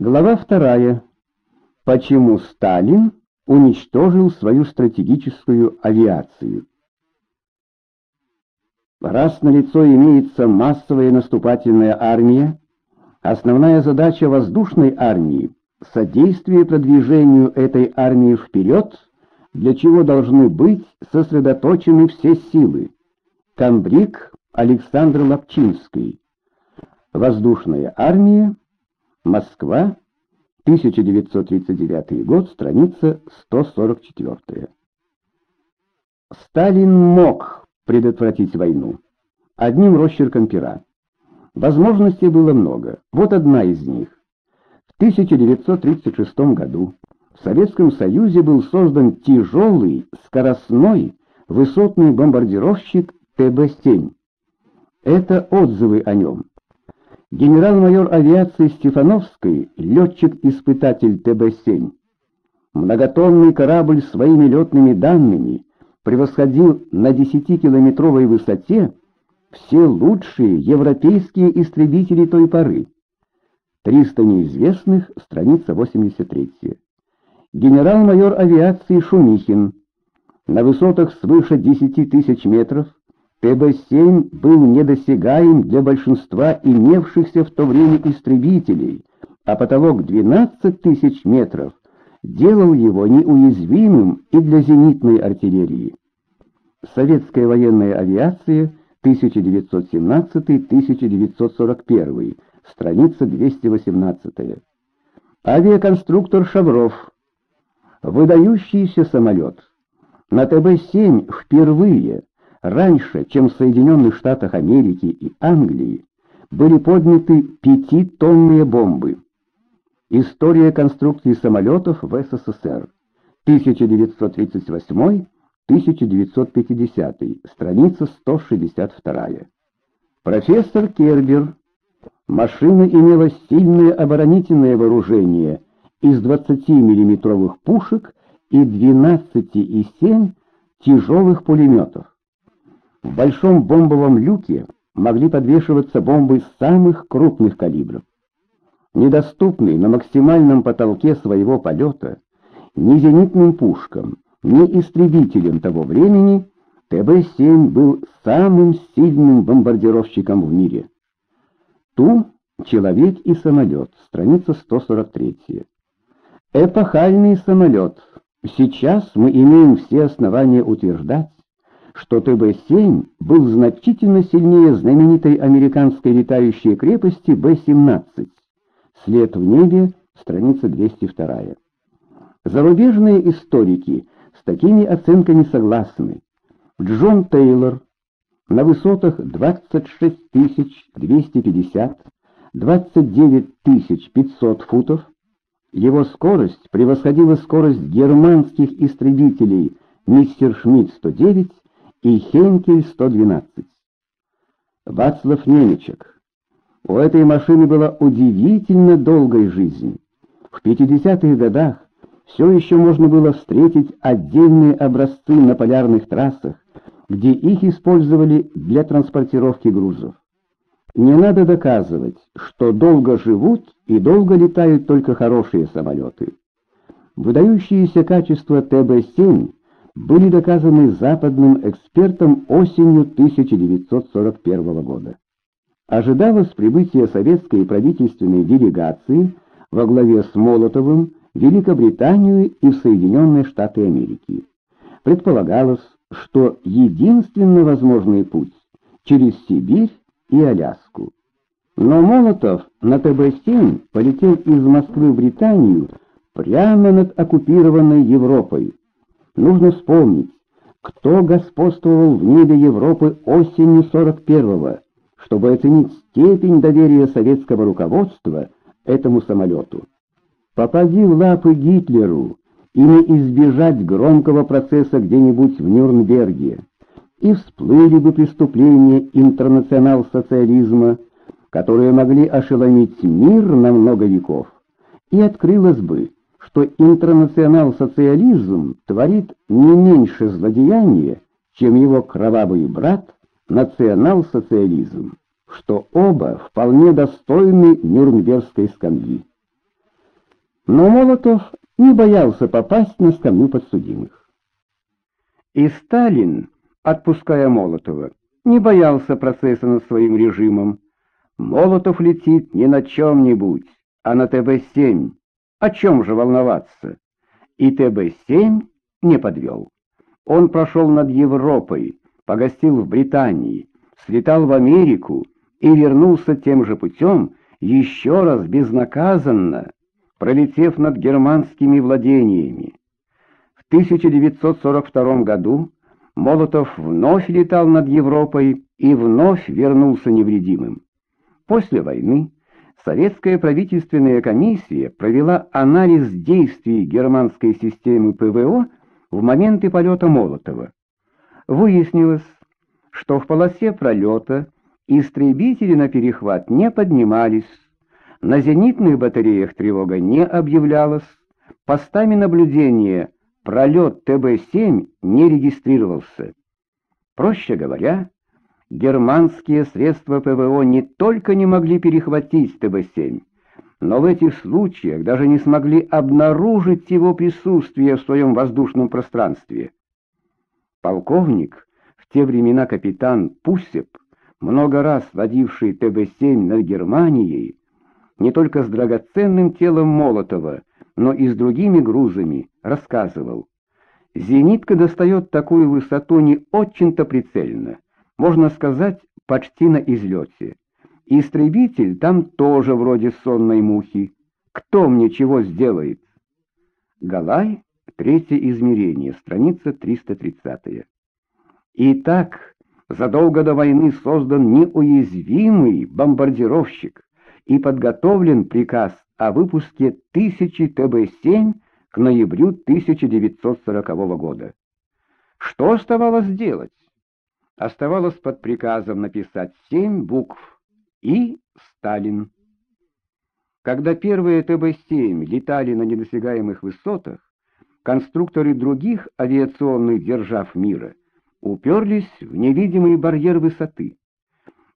Глава вторая. Почему Сталин уничтожил свою стратегическую авиацию? Раз на лицо имеется массовая наступательная армия, основная задача воздушной армии — содействие продвижению этой армии вперед, для чего должны быть сосредоточены все силы. Камбрик Александр Лапчинский. Воздушная армия Москва, 1939 год, страница 144. Сталин мог предотвратить войну одним росчерком пера. Возможностей было много. Вот одна из них. В 1936 году в Советском Союзе был создан тяжелый, скоростной, высотный бомбардировщик ТБ-7. Это отзывы о нем. Генерал-майор авиации Стефановской, летчик-испытатель ТБ-7. Многотонный корабль своими летными данными превосходил на 10-километровой высоте все лучшие европейские истребители той поры. 300 неизвестных, страница 83. Генерал-майор авиации Шумихин. На высотах свыше 10 тысяч метров ТБ-7 был недосягаем для большинства имевшихся в то время истребителей, а потолок 12 тысяч метров делал его неуязвимым и для зенитной артиллерии. Советская военная авиация, 1917-1941, страница 218. Авиаконструктор Шавров. Выдающийся самолет. На ТБ-7 впервые раньше, чем в Соединенных Штатах Америки и Англии, были подняты пятитонные бомбы. История конструкции самолетов в СССР. 1938-1950, страница 162. Профессор Кербер. Машина имела сильное оборонительное вооружение из 20-миллиметровых пушек и 12,7 тяжелых пулеметов. В большом бомбовом люке могли подвешиваться бомбы самых крупных калибров. Недоступный на максимальном потолке своего полета ни зенитным пушкам, ни истребителям того времени ТБ-7 был самым сильным бомбардировщиком в мире. Ту «Человек и самолет», страница 143. Эпохальный самолет. Сейчас мы имеем все основания утверждать, что ТБ-7 был значительно сильнее знаменитой американской летающей крепости Б-17. След в небе, страница 202. Зарубежные историки с такими оценками согласны. Джон Тейлор на высотах 26 250-29 500 футов его скорость превосходила скорость германских истребителей «Мистер Шмидт 109» и Хенкель 112. Вацлав Немечек. У этой машины была удивительно долгая жизнь. В 50-х годах все еще можно было встретить отдельные образцы на полярных трассах, где их использовали для транспортировки грузов. Не надо доказывать, что долго живут и долго летают только хорошие самолеты. Выдающиеся качества ТБ-7 были доказаны западным экспертом осенью 1941 года. Ожидалось прибытие советской правительственной делегации во главе с Молотовым в Великобританию и в Соединенные Штаты Америки. Предполагалось, что единственно возможный путь через Сибирь и Аляску. Но Молотов на ТБ-7 полетел из Москвы в Британию прямо над оккупированной Европой, Нужно вспомнить, кто господствовал в небе Европы осенью 41-го, чтобы оценить степень доверия советского руководства этому самолету. Попади в лапы Гитлеру и не избежать громкого процесса где-нибудь в Нюрнберге, и всплыли бы преступления интернационал-социализма, которые могли ошеломить мир на много веков, и открылось бы, что интернационал-социализм творит не меньше злодеяния, чем его кровавый брат национал-социализм, что оба вполне достойны Нюрнбергской скамьи. Но Молотов не боялся попасть на скамью подсудимых. И Сталин, отпуская Молотова, не боялся процесса над своим режимом. Молотов летит не на чем-нибудь, а на ТБ-7. О чем же волноваться? И ТБ-7 не подвел. Он прошел над Европой, погостил в Британии, слетал в Америку и вернулся тем же путем, еще раз безнаказанно, пролетев над германскими владениями. В 1942 году Молотов вновь летал над Европой и вновь вернулся невредимым. После войны Советская правительственная комиссия провела анализ действий германской системы ПВО в моменты полета Молотова. Выяснилось, что в полосе пролета истребители на перехват не поднимались, на зенитных батареях тревога не объявлялась, постами наблюдения пролет ТБ-7 не регистрировался. Проще говоря, германские средства ПВО не только не могли перехватить ТБ-7, но в этих случаях даже не смогли обнаружить его присутствие в своем воздушном пространстве. Полковник, в те времена капитан Пусеп, много раз водивший ТБ-7 над Германией, не только с драгоценным телом Молотова, но и с другими грузами, рассказывал. Зенитка достает такую высоту не очень-то прицельно можно сказать, почти на излете. Истребитель там тоже вроде сонной мухи. Кто мне чего сделает? Галай, третье измерение, страница 330. Итак, задолго до войны создан неуязвимый бомбардировщик и подготовлен приказ о выпуске тысячи ТБ-7 к ноябрю 1940 года. Что оставалось делать? Оставалось под приказом написать семь букв и «Сталин». Когда первые ТБ-7 летали на недосягаемых высотах, конструкторы других авиационных держав мира уперлись в невидимый барьер высоты.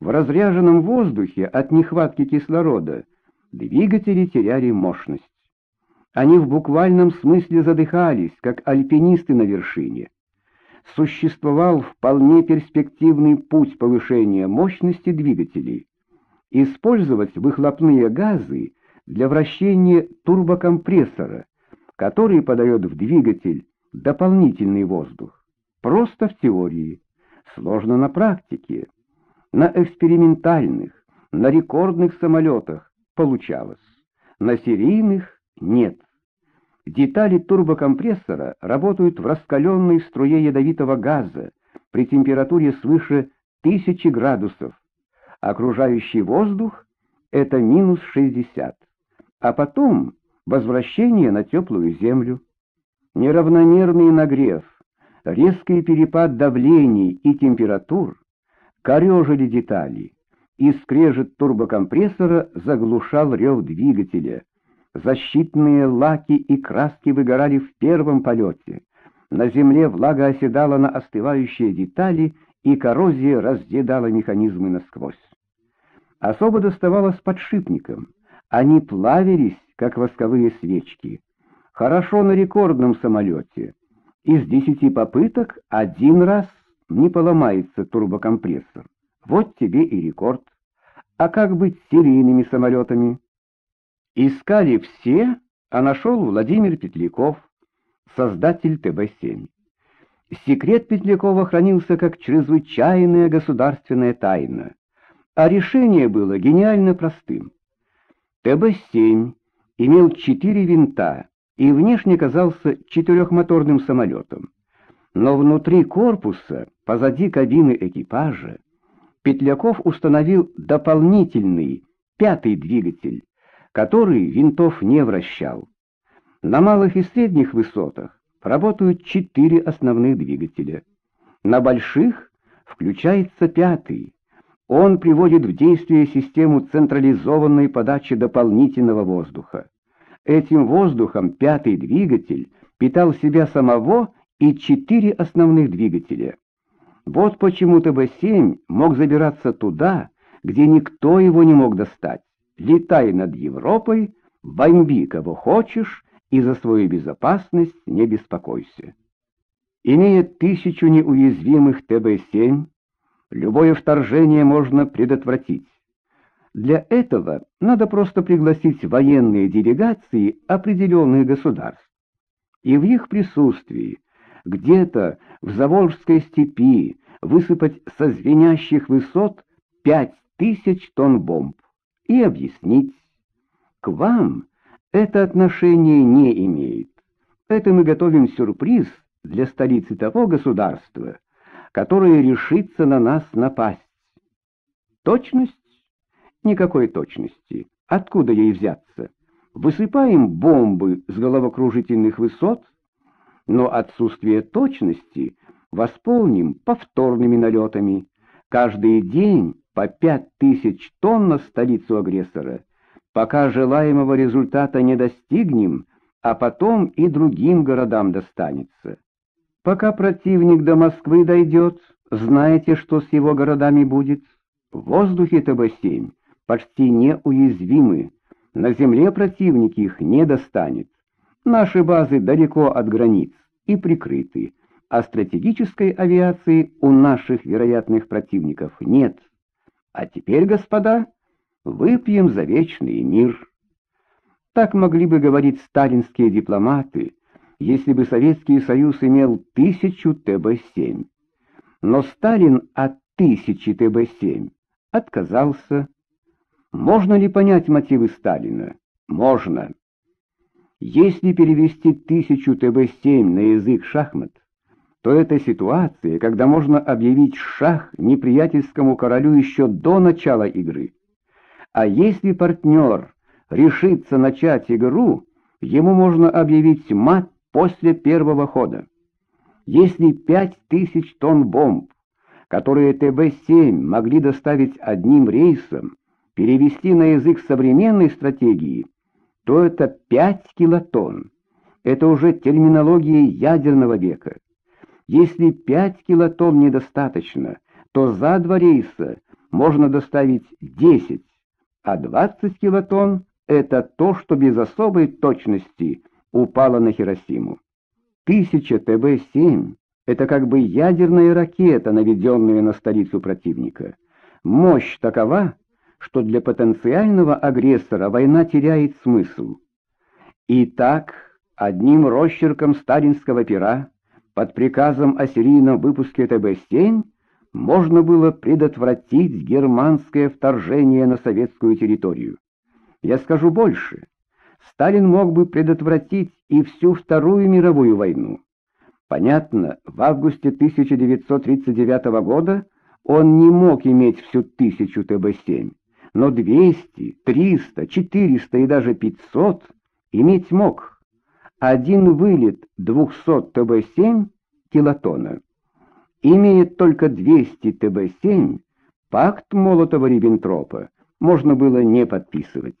В разряженном воздухе от нехватки кислорода двигатели теряли мощность. Они в буквальном смысле задыхались, как альпинисты на вершине существовал вполне перспективный путь повышения мощности двигателей. Использовать выхлопные газы для вращения турбокомпрессора, который подает в двигатель дополнительный воздух. Просто в теории, сложно на практике. На экспериментальных, на рекордных самолетах получалось, на серийных нет. Детали турбокомпрессора работают в раскаленной струе ядовитого газа при температуре свыше 1000 градусов. Окружающий воздух — это минус 60. А потом возвращение на теплую землю. Неравномерный нагрев, резкий перепад давлений и температур корежили детали, и скрежет турбокомпрессора заглушал рев двигателя, Защитные лаки и краски выгорали в первом полете. На земле влага оседала на остывающие детали, и коррозия разъедала механизмы насквозь. Особо доставалось подшипникам. Они плавились, как восковые свечки. Хорошо на рекордном самолете. Из десяти попыток один раз не поломается турбокомпрессор. Вот тебе и рекорд. А как быть с серийными самолетами? Искали все, а нашел Владимир Петляков, создатель ТБ-7. Секрет Петлякова хранился как чрезвычайная государственная тайна, а решение было гениально простым. ТБ-7 имел четыре винта и внешне казался четырехмоторным самолетом. Но внутри корпуса, позади кабины экипажа, Петляков установил дополнительный, пятый двигатель, который винтов не вращал. На малых и средних высотах работают четыре основных двигателя. На больших включается пятый. Он приводит в действие систему централизованной подачи дополнительного воздуха. Этим воздухом пятый двигатель питал себя самого и четыре основных двигателя. Вот почему ТБ-7 мог забираться туда, где никто его не мог достать летай над Европой, Бомби кого хочешь, и за свою безопасность не беспокойся. Имея тысячу неуязвимых ТБ-7, любое вторжение можно предотвратить. Для этого надо просто пригласить военные делегации определенных государств. И в их присутствии, где-то в Заволжской степи, высыпать со звенящих высот пять тысяч тонн бомб и объяснить, к вам это отношение не имеет. Это мы готовим сюрприз для столицы того государства, которое решится на нас напасть. Точность? Никакой точности. Откуда ей взяться? Высыпаем бомбы с головокружительных высот, но отсутствие точности восполним повторными налетами. Каждый день по пять тысяч тонн на столицу агрессора, пока желаемого результата не достигнем, а потом и другим городам достанется. Пока противник до Москвы дойдет, знаете, что с его городами будет? В воздухе ТБ-7 почти неуязвимы, на земле противник их не достанет. Наши базы далеко от границ и прикрыты, а стратегической авиации у наших вероятных противников нет. А теперь, господа, выпьем за вечный мир. Так могли бы говорить сталинские дипломаты, если бы Советский Союз имел тысячу ТБ-7. Но Сталин от тысячи ТБ-7 отказался. Можно ли понять мотивы Сталина? Можно. Если перевести тысячу ТБ-7 на язык шахмат, то это ситуация, когда можно объявить шах неприятельскому королю еще до начала игры. А если партнер решится начать игру, ему можно объявить мат после первого хода. Если пять тысяч тонн бомб, которые ТБ-7 могли доставить одним рейсом, перевести на язык современной стратегии, то это 5 килотонн. Это уже терминология ядерного века. Если 5 килотонн недостаточно, то за два рейса можно доставить 10, а 20 килотонн — это то, что без особой точности упало на Хиросиму. Тысяча ТБ-7 — это как бы ядерная ракета, наведенная на столицу противника. Мощь такова, что для потенциального агрессора война теряет смысл. Итак, одним росчерком сталинского пера под приказом о выпуске ТБ-7 можно было предотвратить германское вторжение на советскую территорию. Я скажу больше. Сталин мог бы предотвратить и всю Вторую мировую войну. Понятно, в августе 1939 года он не мог иметь всю тысячу ТБ-7 но 200, 300, 400 и даже 500 иметь мог. Один вылет 200 ТБ-7 килотона. Имеет только 200 ТБ-7, пакт Молотова-Риббентропа можно было не подписывать.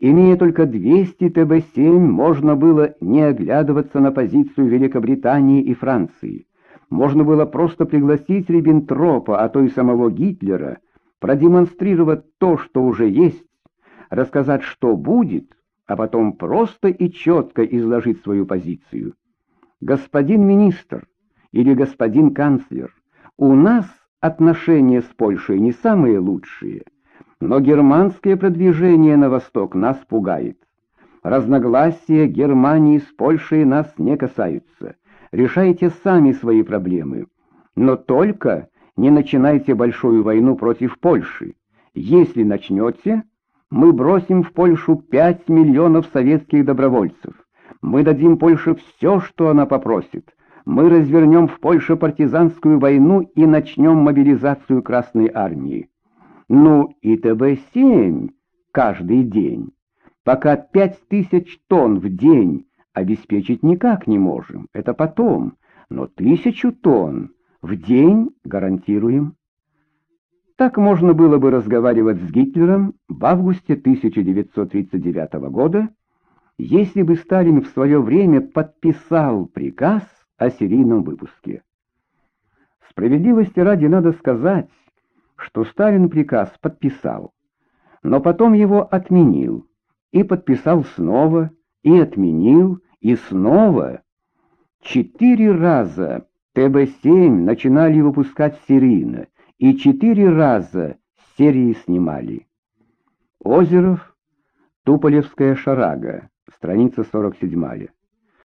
Имея только 200 ТБ-7, можно было не оглядываться на позицию Великобритании и Франции. Можно было просто пригласить Риббентропа, а то и самого Гитлера, продемонстрировать то, что уже есть, рассказать, что будет, а потом просто и четко изложить свою позицию. Господин министр или господин канцлер, у нас отношения с Польшей не самые лучшие, но германское продвижение на восток нас пугает. Разногласия Германии с Польшей нас не касаются. Решайте сами свои проблемы, но только не начинайте большую войну против Польши. Если начнете, мы бросим в Польшу 5 миллионов советских добровольцев. Мы дадим Польше все, что она попросит. Мы развернем в Польше партизанскую войну и начнем мобилизацию Красной Армии. Ну и ТБ-7 каждый день. Пока 5 тысяч тонн в день обеспечить никак не можем, это потом, но тысячу тонн в день гарантируем. Так можно было бы разговаривать с Гитлером в августе 1939 года, если бы Сталин в свое время подписал приказ о серийном выпуске. Справедливости ради надо сказать, что Сталин приказ подписал, но потом его отменил, и подписал снова, и отменил, и снова. Четыре раза ТБ-7 начинали выпускать серийно, и четыре раза серии снимали. Озеров, Туполевская шарага, страница 47.